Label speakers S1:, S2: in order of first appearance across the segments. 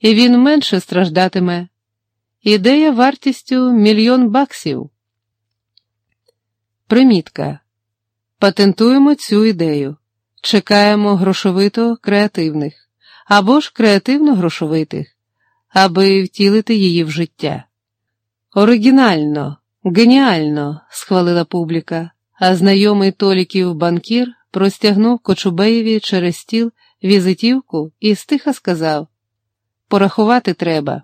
S1: і він менше страждатиме. Ідея вартістю мільйон баксів. Примітка. Патентуємо цю ідею. Чекаємо грошовито креативних або ж креативно грошовитих, аби втілити її в життя. Оригінально, геніально, схвалила публіка, а знайомий Толіків банкір простягнув Кочубеєві через стіл візитівку і стиха сказав: Порахувати треба.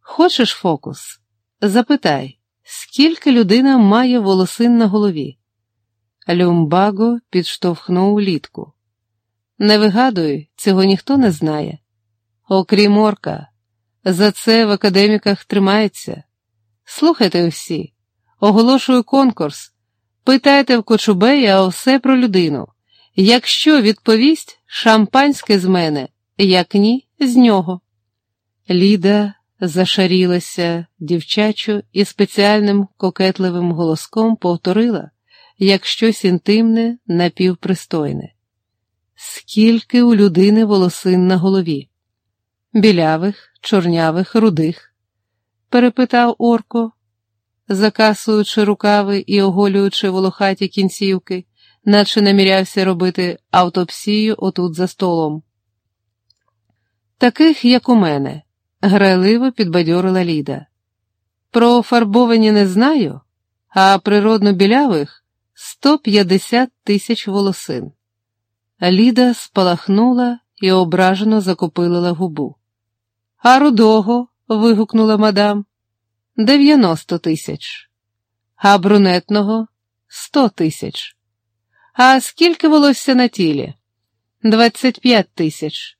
S1: Хочеш фокус? Запитай, скільки людина має волосин на голові? Люмбаго підштовхнув літку. Не вигадуй, цього ніхто не знає. Окрім орка, за це в академіках тримається. Слухайте всі, оголошую конкурс. Питайте в Кочубея все про людину. Якщо відповість, шампанське з мене, як ні, з нього. Ліда зашарілася дівчачо і спеціальним кокетливим голоском повторила, як щось інтимне, напівпристойне. Скільки у людини волосин на голові? Білявих, чорнявих, рудих? перепитав Орко, закасуючи рукави і оголюючи волохаті кінцівки, наче намірявся робити автопсію отут за столом. Таких, як у мене, грайливо підбадьорила Ліда. Про фарбовані не знаю, а природно білявих 150 тисяч волосин. Ліда спалахнула і ображено закопилила губу. А рудого. вигукнула мадам. Дев'яносто тисяч. А брунетного сто тисяч. А скільки волосся на тілі? Двадцять п'ять тисяч.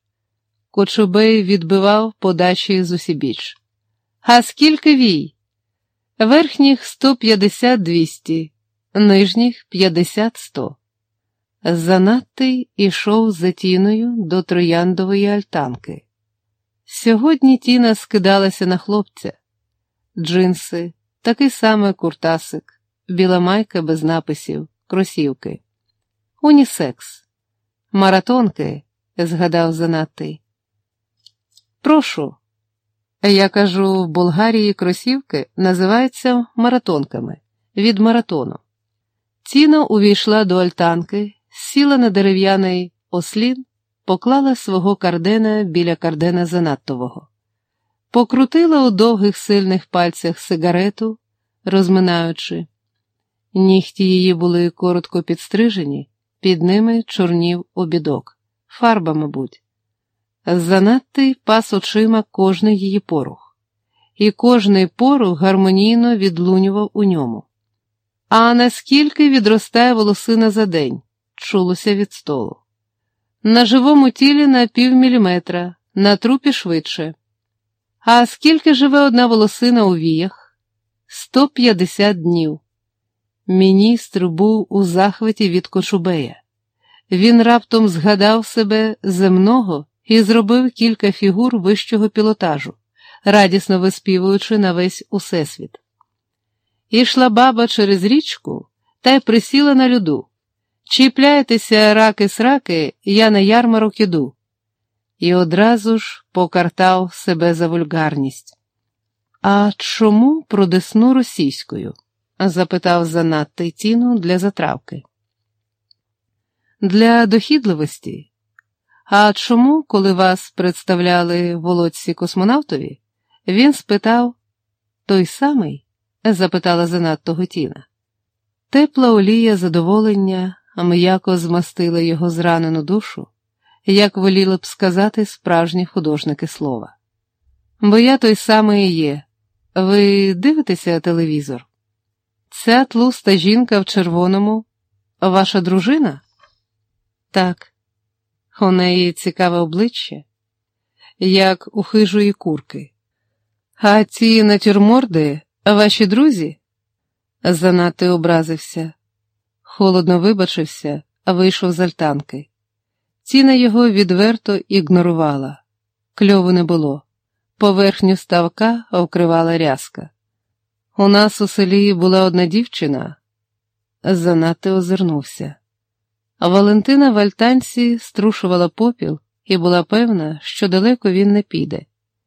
S1: Кочубей відбивав подачі з усібіч. А скільки вій? Верхніх сто п'ятдесят двісті, нижніх п'ятдесят сто. Занадтий ішов за тіною до трояндової альтанки. Сьогодні Тіна скидалася на хлопця, джинси, такий самий куртасик, біла майка без написів, кросівки, унісекс, маратонки, згадав занадтий. Прошу. Я кажу, в Болгарії кросівки називаються маратонками від маратону. Тіна увійшла до альтанки, сіла на дерев'яний ослін, поклала свого кардена біля кардена занадтового, покрутила у довгих сильних пальцях сигарету, розминаючи. Нігті її були коротко підстрижені, під ними чорнів обідок, фарба, мабуть. Занадтий пас очима кожний її порух, і кожний порух гармонійно відлунював у ньому. А наскільки відростає волосина за день, чулося від столу. На живому тілі на півміліметра, на трупі швидше. А скільки живе одна волосина у віях? 150 днів. Міністр був у захваті від Кочубея. Він раптом згадав себе земного і зробив кілька фігур вищого пілотажу, радісно виспівуючи на весь усесвіт. Ішла баба через річку та й присіла на льоду. Чіпляйтеся, раки сраки, я на ярмарок іду. І одразу ж покартав себе за вульгарність. А чому про десну російською? запитав занадто тіну для затравки. Для дохідливості. А чому, коли вас представляли володці космонавтові, він спитав той самий? запитала занадто Готіна. Тепла олія задоволення м'яко змастила його зранену душу, як воліли б сказати справжні художники слова. Бо я той самий і є. Ви дивитеся телевізор? Ця тлуста жінка в червоному, ваша дружина? Так, у неї цікаве обличчя, як у хижої курки. А ці натюрморди, ваші друзі? Занадто образився холодно вибачився, а вийшов з альтанки. Ціна його відверто ігнорувала. Кльову не було. Поверхню ставка вкривала рязка. У нас у селі була одна дівчина, занадто озирнувся. Валентина в альтанці струшувала попіл і була певна, що далеко він не піде.